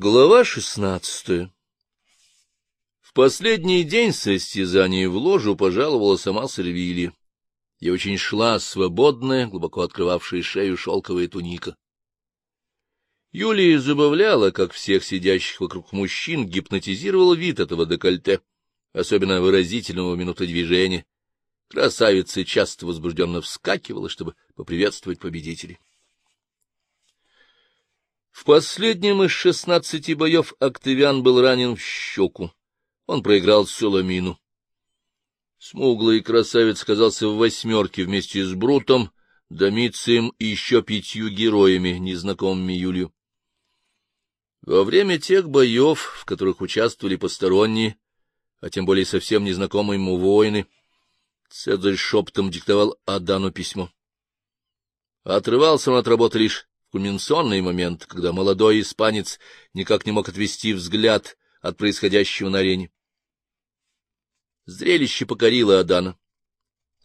Глава шестнадцатая В последний день состязаний в ложу пожаловала сама Сервилия. Ей очень шла свободная, глубоко открывавшая шею шелковая туника. Юлия забавляла, как всех сидящих вокруг мужчин гипнотизировал вид этого декольте, особенно выразительного минуты движения. Красавица часто возбужденно вскакивала, чтобы поприветствовать победителей. В последнем из шестнадцати боев Октавиан был ранен в щеку. Он проиграл Соломину. Смуглый красавец оказался в восьмерке вместе с Брутом, Домицием и еще пятью героями, незнакомыми Юлию. Во время тех боев, в которых участвовали посторонние, а тем более совсем незнакомые ему воины, Цезарь шептом диктовал Адану письмо. Отрывался он от работы лишь кульминационный момент, когда молодой испанец никак не мог отвести взгляд от происходящего на арене. Зрелище покорило Адана,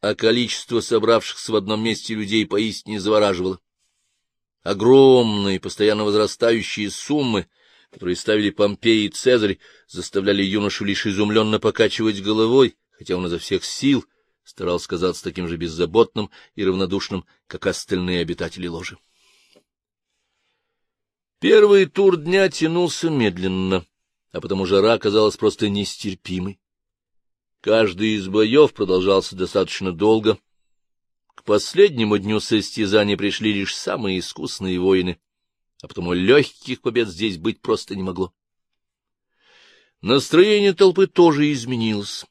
а количество собравшихся в одном месте людей поистине завораживало. Огромные, постоянно возрастающие суммы, которые ставили Помпей и Цезарь, заставляли юношу лишь изумленно покачивать головой, хотя он изо всех сил старался казаться таким же беззаботным и равнодушным, как остальные обитатели ложи. Первый тур дня тянулся медленно, а потому жара казалась просто нестерпимой. Каждый из боев продолжался достаточно долго. К последнему дню состязания пришли лишь самые искусные воины, а потому легких побед здесь быть просто не могло. Настроение толпы тоже изменилось.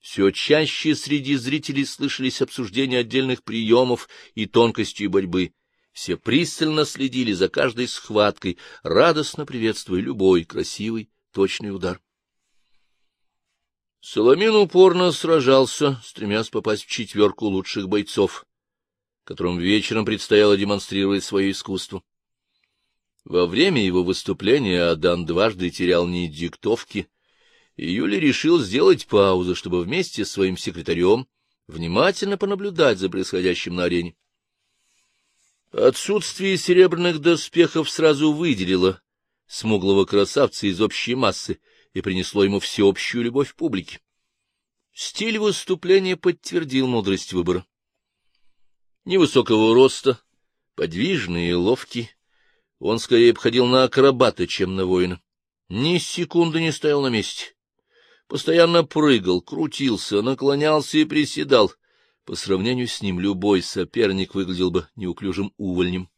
Все чаще среди зрителей слышались обсуждения отдельных приемов и тонкостей борьбы, все пристально следили за каждой схваткой, радостно приветствуя любой красивый, точный удар. Соломин упорно сражался, стремясь попасть в четверку лучших бойцов, которым вечером предстояло демонстрировать свое искусство. Во время его выступления Адан дважды терял нить диктовки, и Юлий решил сделать паузу, чтобы вместе с своим секретарем внимательно понаблюдать за происходящим на арене. Отсутствие серебряных доспехов сразу выделило смуглого красавца из общей массы и принесло ему всеобщую любовь публики. Стиль выступления подтвердил мудрость выбора. Невысокого роста, подвижный и ловкий, он скорее обходил на акробата, чем на воина. Ни секунды не стоял на месте. Постоянно прыгал, крутился, наклонялся и приседал, по сравнению с ним любой соперник выглядел бы неуклюжим увольнем.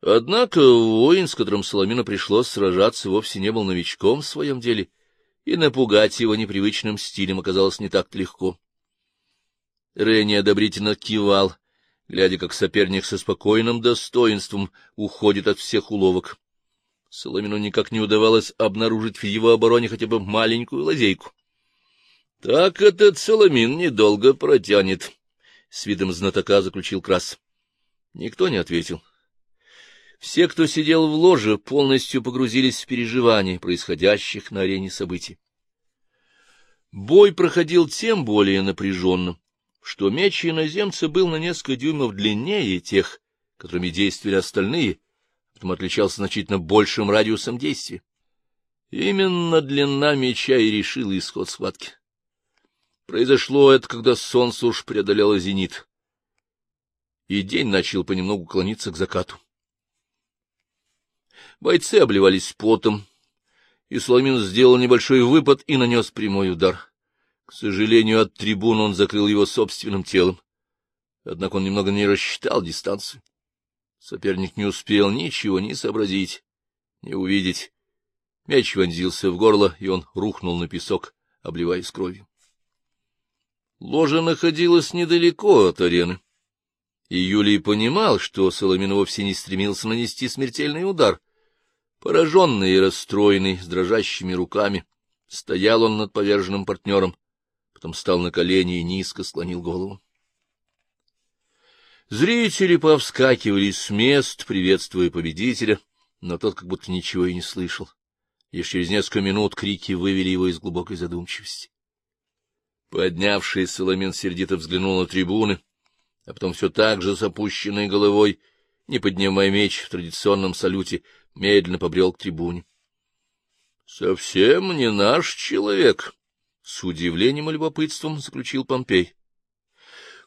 Однако воин, с которым Соломину пришлось сражаться, вовсе не был новичком в своем деле, и напугать его непривычным стилем оказалось не так легко. Ренни одобрительно кивал, глядя, как соперник со спокойным достоинством уходит от всех уловок. Соломину никак не удавалось обнаружить в его обороне хотя бы маленькую лазейку. — Так этот Соломин недолго протянет, — с видом знатока заключил Крас. Никто не ответил. Все, кто сидел в ложе, полностью погрузились в переживания происходящих на арене событий. Бой проходил тем более напряженно, что меч иноземца был на несколько дюймов длиннее тех, которыми действовали остальные, потому отличался значительно большим радиусом действия. Именно длина меча и решила исход схватки. Произошло это, когда солнце уж преодолело зенит, и день начал понемногу клониться к закату. Бойцы обливались потом, и Соломин сделал небольшой выпад и нанес прямой удар. К сожалению, от трибун он закрыл его собственным телом. Однако он немного не рассчитал дистанцию. Соперник не успел ничего ни сообразить, ни увидеть. Мяч вонзился в горло, и он рухнул на песок, обливаясь кровью. Ложа находилась недалеко от арены, и Юлий понимал, что Соломин вовсе не стремился нанести смертельный удар. Пораженный и расстроенный, с дрожащими руками, стоял он над поверженным партнером, потом встал на колени и низко склонил голову. Зрители повскакивали с мест, приветствуя победителя, но тот как будто ничего и не слышал. Лишь через несколько минут крики вывели его из глубокой задумчивости. Поднявший Соломин сердито взглянул на трибуны, а потом все так же с опущенной головой не поднимая меч в традиционном салюте, медленно побрел к трибуне. — Совсем не наш человек, — с удивлением и любопытством заключил Помпей.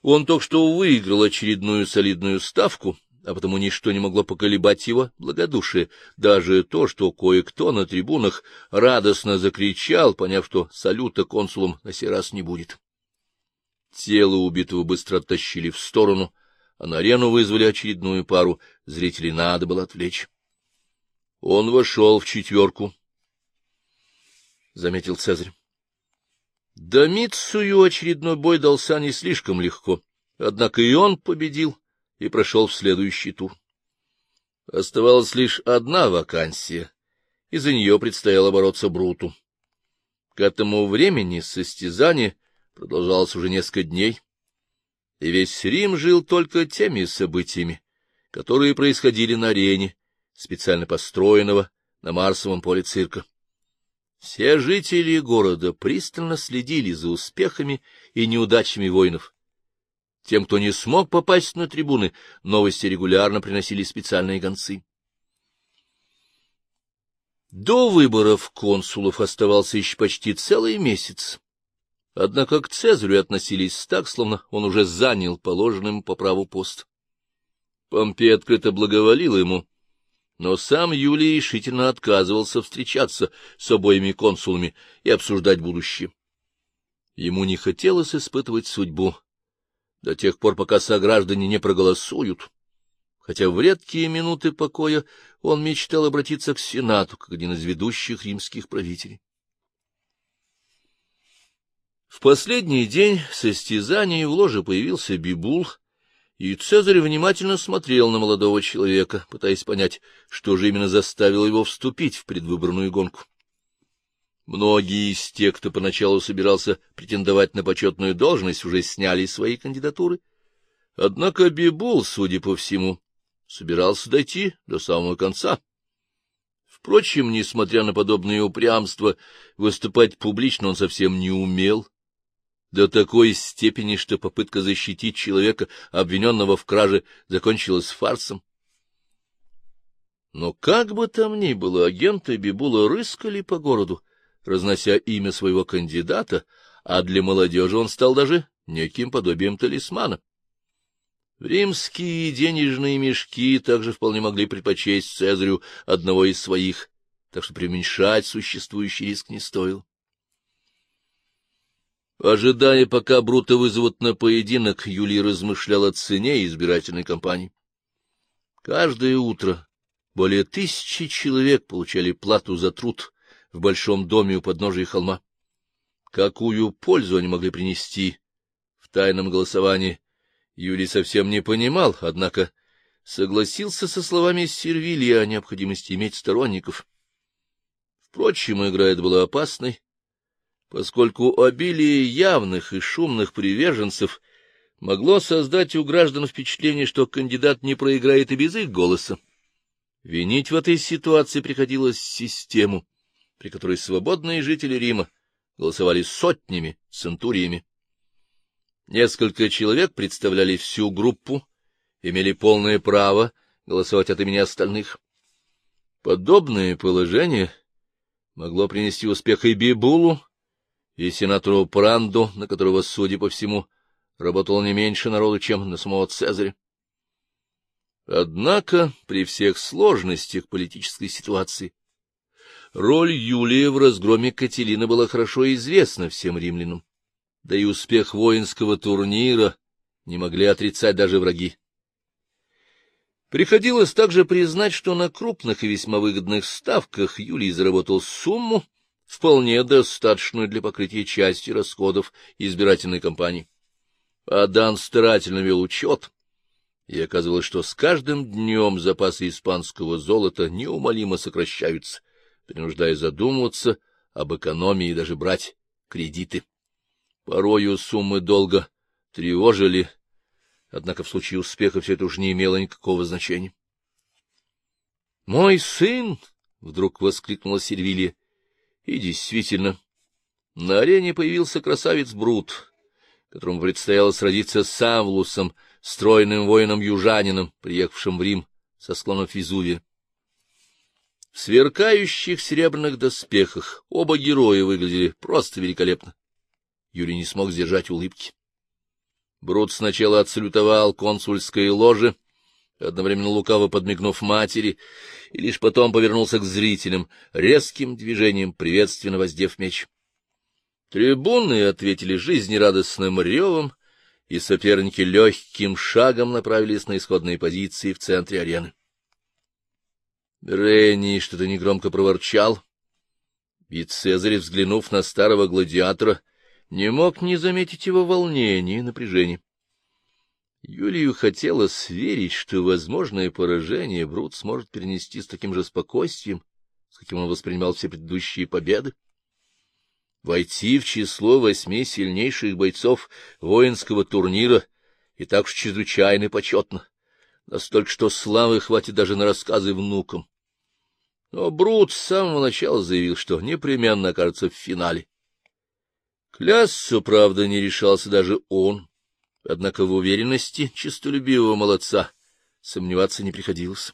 Он только что выиграл очередную солидную ставку, а потому ничто не могло поколебать его благодушие, даже то, что кое-кто на трибунах радостно закричал, поняв, что салюта консулом на сей раз не будет. Тело убитого быстро оттащили в сторону, а на арену вызвали очередную пару, зрителей надо было отвлечь. Он вошел в четверку, — заметил Цезарь. Домицию очередной бой дался не слишком легко, однако и он победил и прошел в следующий тур. Оставалась лишь одна вакансия, и за нее предстояло бороться Бруту. К этому времени состязание продолжалось уже несколько дней, и весь Рим жил только теми событиями, которые происходили на арене, специально построенного на Марсовом поле цирка. Все жители города пристально следили за успехами и неудачами воинов, тем, кто не смог попасть на трибуны, новости регулярно приносили специальные гонцы. До выборов консулов оставался еще почти целый месяц. Однако к Цезарю относились так, словно он уже занял положенным по праву пост. Помпей открыто благоволил ему, но сам Юлий решительно отказывался встречаться с обоими консулами и обсуждать будущее. Ему не хотелось испытывать судьбу, до тех пор, пока сограждане не проголосуют. Хотя в редкие минуты покоя он мечтал обратиться к Сенату, как один из ведущих римских правителей. В последний день состязаний в ложе появился Бибул, и Цезарь внимательно смотрел на молодого человека, пытаясь понять, что же именно заставило его вступить в предвыборную гонку. Многие из тех, кто поначалу собирался претендовать на почетную должность, уже сняли свои кандидатуры. Однако Бибул, судя по всему, собирался дойти до самого конца. Впрочем, несмотря на подобное упрямство, выступать публично он совсем не умел. До такой степени, что попытка защитить человека, обвиненного в краже, закончилась фарсом. Но как бы там ни было, агенты Бибула рыскали по городу, разнося имя своего кандидата, а для молодежи он стал даже неким подобием талисмана. Римские денежные мешки также вполне могли предпочесть Цезарю одного из своих, так что преуменьшать существующий риск не стоил. Ожидая, пока Брута вызовут на поединок, Юлий размышлял о цене избирательной кампании. Каждое утро более тысячи человек получали плату за труд, в большом доме у подножия холма. Какую пользу они могли принести в тайном голосовании, Юлий совсем не понимал, однако согласился со словами Сервилия о необходимости иметь сторонников. Впрочем, игра эта была опасной, поскольку обилие явных и шумных приверженцев могло создать у граждан впечатление, что кандидат не проиграет и без их голоса. Винить в этой ситуации приходилось систему при которой свободные жители Рима голосовали сотнями, центуриями. Несколько человек представляли всю группу, имели полное право голосовать от имени остальных. Подобное положение могло принести успех и Бибулу, и сенатору Пранду, на которого, судя по всему, работало не меньше народу, чем на самого Цезаря. Однако при всех сложностях политической ситуации Роль Юлия в разгроме Кателина была хорошо известна всем римлянам, да и успех воинского турнира не могли отрицать даже враги. Приходилось также признать, что на крупных и весьма выгодных ставках Юлий заработал сумму, вполне достаточную для покрытия части расходов избирательной кампании. Адан старательно вел учет, и оказывалось, что с каждым днем запасы испанского золота неумолимо сокращаются, принуждая задумываться об экономии и даже брать кредиты. Порою суммы долго тревожили, однако в случае успеха все это уже не имело никакого значения. — Мой сын! — вдруг воскликнула Сервилия. И действительно, на арене появился красавец Брут, которому предстояло сразиться с Авлусом, стройным воином-южанином, приехавшим в Рим со склонов Везувия. Сверкающих серебряных доспехах оба героя выглядели просто великолепно. Юрий не смог сдержать улыбки. Брут сначала отсалютовал консульской ложе, одновременно лукаво подмигнув матери, и лишь потом повернулся к зрителям, резким движением приветственно воздев меч. Трибуны ответили жизнерадостным ревом, и соперники легким шагом направились на исходные позиции в центре арены. Ренни что-то негромко проворчал, и Цезарь, взглянув на старого гладиатора, не мог не заметить его волнения и напряжения. Юлию хотелось верить, что возможное поражение Брут сможет перенести с таким же спокойствием, с каким он воспринимал все предыдущие победы. Войти в число восьми сильнейших бойцов воинского турнира и так уж чрезвычайно почетно, настолько, что славы хватит даже на рассказы внукам. Но Брут с самого начала заявил, что непременно окажется в финале. Клясться, правда, не решался даже он, однако в уверенности честолюбивого молодца сомневаться не приходилось.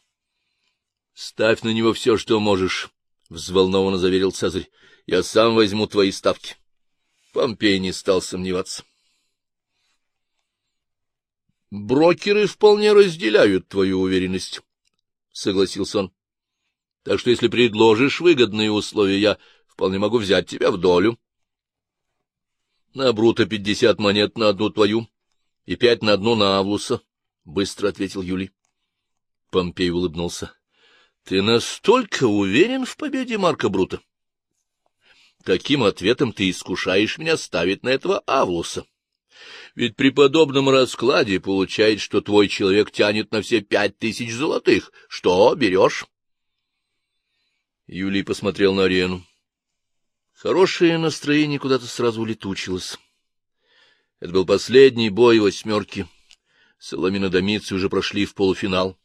— Ставь на него все, что можешь, — взволнованно заверил Цезарь. — Я сам возьму твои ставки. Помпей не стал сомневаться. — Брокеры вполне разделяют твою уверенность, — согласился он. — Так что если предложишь выгодные условия, я вполне могу взять тебя в долю. — На Брута пятьдесят монет на одну твою и пять на одну на Авлуса, — быстро ответил Юлий. Помпей улыбнулся. — Ты настолько уверен в победе Марка Брута? Таким ответом ты искушаешь меня ставить на этого Авлуса. Ведь при подобном раскладе получается, что твой человек тянет на все пять тысяч золотых. Что, берешь? Юлий посмотрел на арену. Хорошее настроение куда-то сразу улетучилось. Это был последний бой восьмерки. Соломина Домицы уже прошли в полуфинал.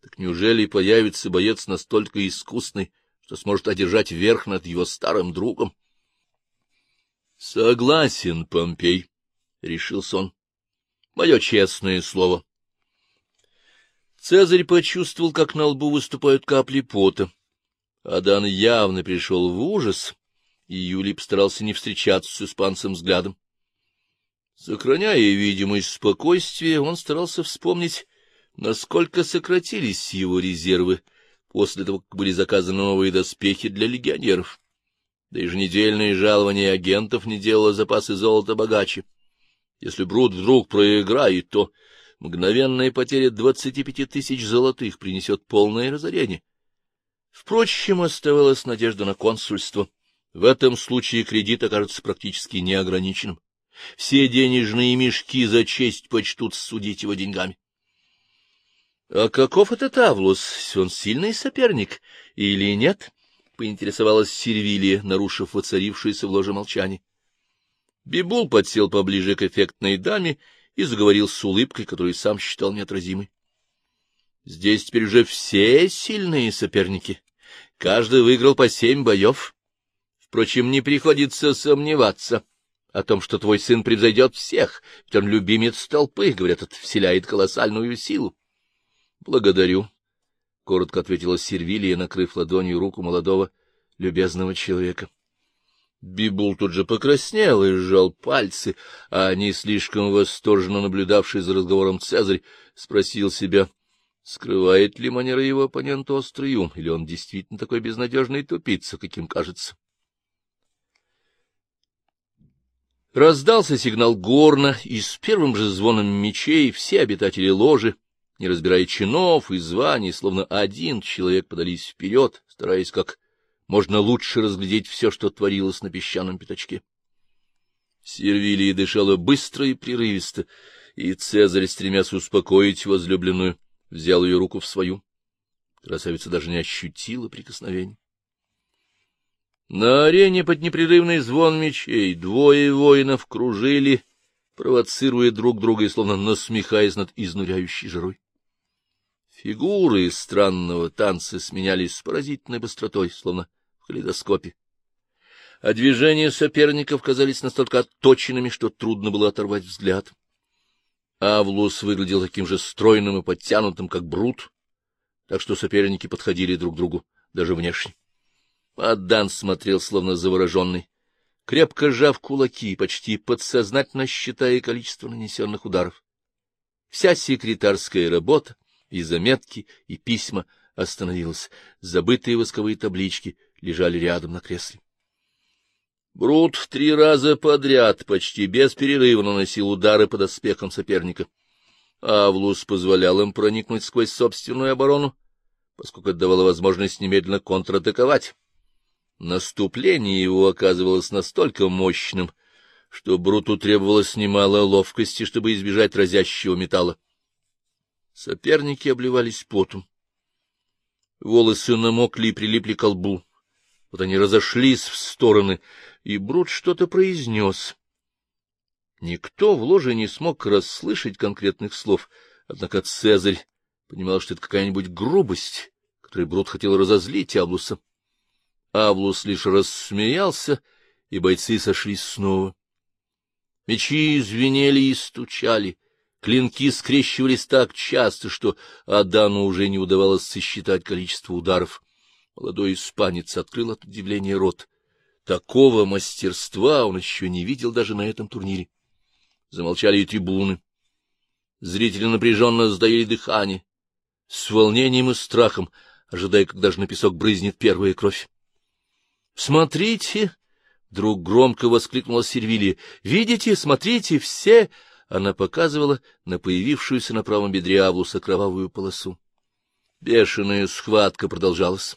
Так неужели появится боец настолько искусный, что сможет одержать верх над его старым другом? — Согласен, Помпей, — решился он. — Мое честное слово. Цезарь почувствовал, как на лбу выступают капли пота. Адан явно пришел в ужас, и Юлий постарался не встречаться с испанцем взглядом. Сохраняя видимость спокойствия, он старался вспомнить, насколько сократились его резервы после того, как были заказаны новые доспехи для легионеров. Да еженедельное жалование агентов не делало запасы золота богаче. Если Брут вдруг проиграет, то мгновенная потеря двадцати пяти тысяч золотых принесет полное разорение. Впрочем, оставалась надежда на консульство. В этом случае кредит окажется практически неограниченным. Все денежные мешки за честь почтут судить его деньгами. — А каков этот Авлус? Он сильный соперник или нет? — поинтересовалась Сервилия, нарушив воцарившееся в ложе молчание. Бибул подсел поближе к эффектной даме и заговорил с улыбкой, которую сам считал неотразимой. — Здесь теперь уже все сильные соперники. Каждый выиграл по семь боев. Впрочем, не приходится сомневаться. — о том, что твой сын превзойдет всех, ведь он любимец толпы, говорят, это вселяет колоссальную силу. — Благодарю, — коротко ответила Сервилия, накрыв ладонью руку молодого, любезного человека. Бибул тут же покраснел и сжал пальцы, а не слишком восторженно наблюдавший за разговором Цезарь спросил себя, скрывает ли манера его оппонента острый ум, или он действительно такой безнадежный тупица, каким кажется. Раздался сигнал горна, и с первым же звоном мечей все обитатели ложи, не разбирая чинов и званий, словно один человек подались вперед, стараясь как можно лучше разглядеть все, что творилось на песчаном пятачке. Сервилия дышала быстро и прерывисто, и Цезарь, стремясь успокоить возлюбленную, взял ее руку в свою. Красавица даже не ощутила прикосновения. На арене под непрерывный звон мечей двое воинов кружили, провоцируя друг друга и словно насмехаясь над изнуряющей жарой. Фигуры странного танца сменялись с поразительной быстротой, словно в калейдоскопе. А движения соперников казались настолько отточенными, что трудно было оторвать взгляд. Авлус выглядел таким же стройным и подтянутым, как Брут, так что соперники подходили друг к другу даже внешне. Аддан смотрел, словно завороженный, крепко сжав кулаки, почти подсознательно считая количество нанесенных ударов. Вся секретарская работа, и заметки, и письма остановилась. Забытые восковые таблички лежали рядом на кресле. Брут три раза подряд, почти без перерыва, наносил удары под оспехом соперника. Авлус позволял им проникнуть сквозь собственную оборону, поскольку это давало возможность немедленно контратаковать. Наступление его оказывалось настолько мощным, что Бруту требовалось немало ловкости, чтобы избежать разящего металла. Соперники обливались потом. Волосы намокли и прилипли к лбу. Вот они разошлись в стороны, и Брут что-то произнес. Никто в ложе не смог расслышать конкретных слов, однако Цезарь понимал, что это какая-нибудь грубость, которой Брут хотел разозлить Аблуса. Аблус лишь рассмеялся, и бойцы сошлись снова. Мечи звенели и стучали, клинки скрещивались так часто, что Адану уже не удавалось сосчитать количество ударов. Молодой испанец открыл от удивления рот. Такого мастерства он еще не видел даже на этом турнире. Замолчали и трибуны. Зрители напряженно сдаили дыхание, с волнением и страхом, ожидая, когда же на песок брызнет первая кровь. — Смотрите! — вдруг громко воскликнула Сервилия. — Видите, смотрите, все! Она показывала на появившуюся на правом бедре Авлуса кровавую полосу. Бешеная схватка продолжалась.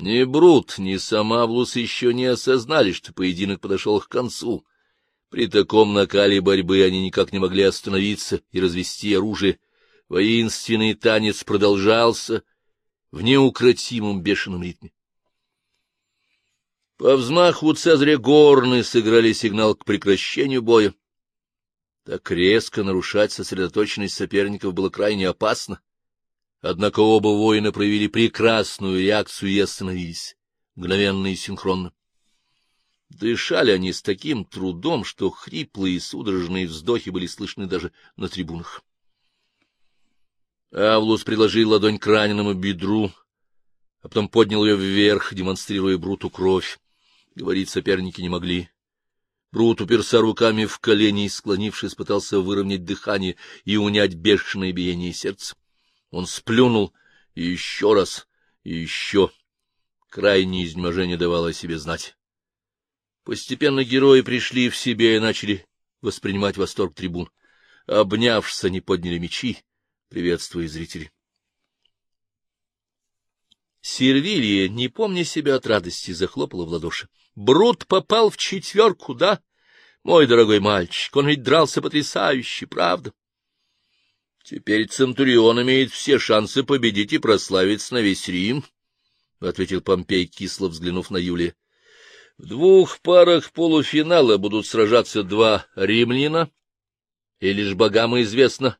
Ни Брут, ни сам Авлус еще не осознали, что поединок подошел к концу. При таком накале борьбы они никак не могли остановиться и развести оружие. Воинственный танец продолжался в неукротимом бешеном ритме. По взмаху Цезаря горны сыграли сигнал к прекращению боя. Так резко нарушать сосредоточенность соперников было крайне опасно. Однако оба воина проявили прекрасную реакцию и остановились, мгновенно и синхронно. Дышали они с таким трудом, что хриплые и судорожные вздохи были слышны даже на трибунах. Авлус приложил ладонь к раненому бедру, а потом поднял ее вверх, демонстрируя Бруту кровь. Говорить соперники не могли. Брут уперся руками в колени и, склонившись, пытался выровнять дыхание и унять бешеное биение сердца. Он сплюнул, и еще раз, и еще. Крайнее изнеможение давало о себе знать. Постепенно герои пришли в себя и начали воспринимать восторг трибун. Обнявшись, они подняли мечи, приветствуя зрителей. Сервилия, не помня себя от радости, захлопала в ладоши. Брут попал в четверку, да? Мой дорогой мальчик, он ведь дрался потрясающе, правда? Теперь Центурион имеет все шансы победить и прославиться на весь Рим, — ответил Помпей, кисло взглянув на Юлия. В двух парах полуфинала будут сражаться два римляна, и лишь богам известно,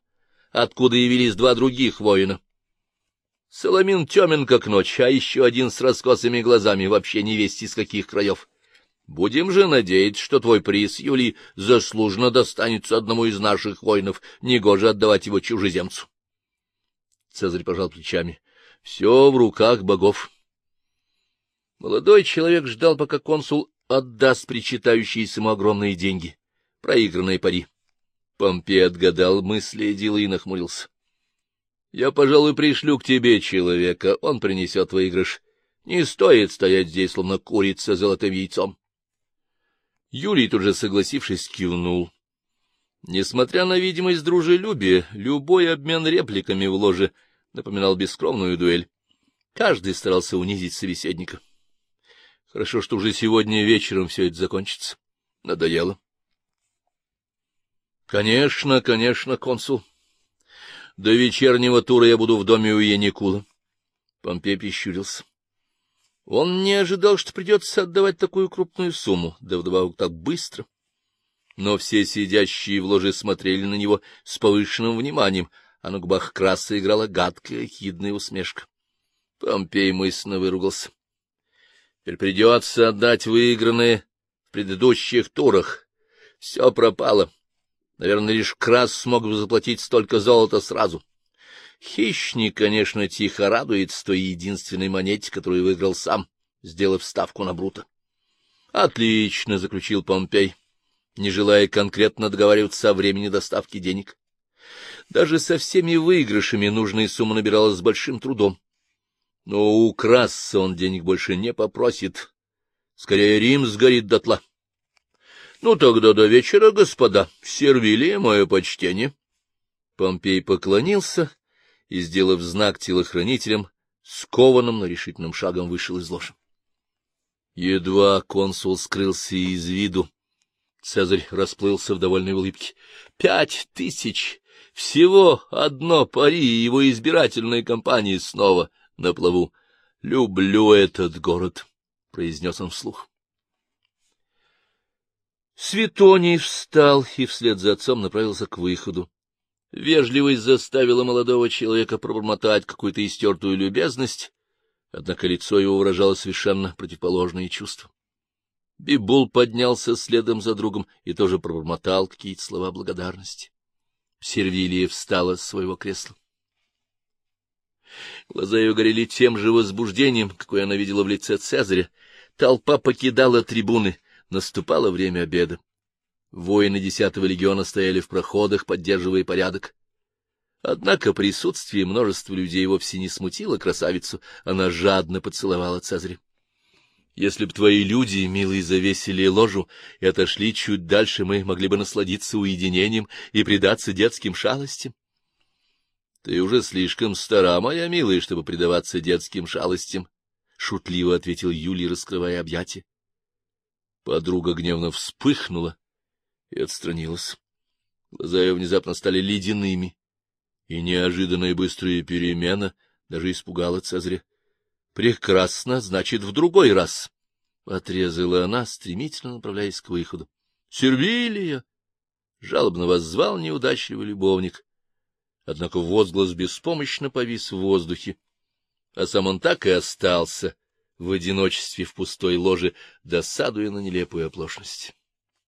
откуда явились два других воина. Соломин темен, как ночь, а еще один с раскосыми глазами, вообще не весть из каких краев. Будем же надеяться, что твой приз, Юлий, заслуженно достанется одному из наших воинов, негоже отдавать его чужеземцу. Цезарь пожал плечами. — Все в руках богов. Молодой человек ждал, пока консул отдаст причитающиеся ему огромные деньги, проигранные пари. Помпей отгадал мысли Эдила и нахмурился. — Я, пожалуй, пришлю к тебе человека, он принесет выигрыш. Не стоит стоять здесь, словно курица с золотым яйцом. Юрий, тут же согласившись, кивнул. Несмотря на видимость дружелюбия, любой обмен репликами в ложе напоминал бескровную дуэль. Каждый старался унизить собеседника. Хорошо, что уже сегодня вечером все это закончится. Надоело. — Конечно, конечно, консул. До вечернего тура я буду в доме у Яникула. Помпей пищурился. Он не ожидал, что придется отдавать такую крупную сумму, да вдобавок так быстро. Но все сидящие в ложе смотрели на него с повышенным вниманием, а на губах краса играла гадкая, хидная усмешка. Помпей мысленно выругался. Теперь придется отдать выигранное в предыдущих турах. Все пропало. Наверное, лишь Крас смог бы заплатить столько золота сразу. Хищник, конечно, тихо радуется той единственной монете, которую выиграл сам, сделав ставку на Брута. — Отлично, — заключил Помпей, не желая конкретно договариваться о времени доставки денег. Даже со всеми выигрышами нужная сумма набиралась с большим трудом. Но у Краса он денег больше не попросит. Скорее, Рим сгорит дотла. — Ну, тогда до вечера, господа. Сервилия, мое почтение. Помпей поклонился и, сделав знак телохранителям, скованным, но решительным шагом вышел из ложи. Едва консул скрылся из виду, Цезарь расплылся в довольной улыбке. — Пять тысяч! Всего одно пари, и его избирательная кампания снова на плаву. — Люблю этот город, — произнес он вслух. Светоний встал и вслед за отцом направился к выходу. Вежливость заставила молодого человека пробормотать какую-то истертую любезность, однако лицо его выражало совершенно противоположные чувства. Бибул поднялся следом за другом и тоже пробормотал какие-то слова благодарности. Сервилия встала с своего кресла. Глаза ее горели тем же возбуждением, какое она видела в лице Цезаря. Толпа покидала трибуны, наступало время обеда. Воины десятого легиона стояли в проходах, поддерживая порядок. Однако присутствие множества людей вовсе не смутило красавицу, она жадно поцеловала Цезаря. Если б твои люди, милые, завесили ложу и отошли чуть дальше, мы могли бы насладиться уединением и предаться детским шалостям. — Ты уже слишком стара, моя милая, чтобы предаваться детским шалостям, — шутливо ответил Юлий, раскрывая объятия. Подруга гневно вспыхнула и отстранилась. Глаза ее внезапно стали ледяными, и неожиданная быстрая перемена даже испугала Цезаря. — Прекрасно, значит, в другой раз, — отрезала она, стремительно направляясь к выходу. — Сервилия! — жалобно воззвал неудачливый любовник. Однако возглас беспомощно повис в воздухе, а сам он так и остался в одиночестве в пустой ложе, досадуя на нелепую оплошность.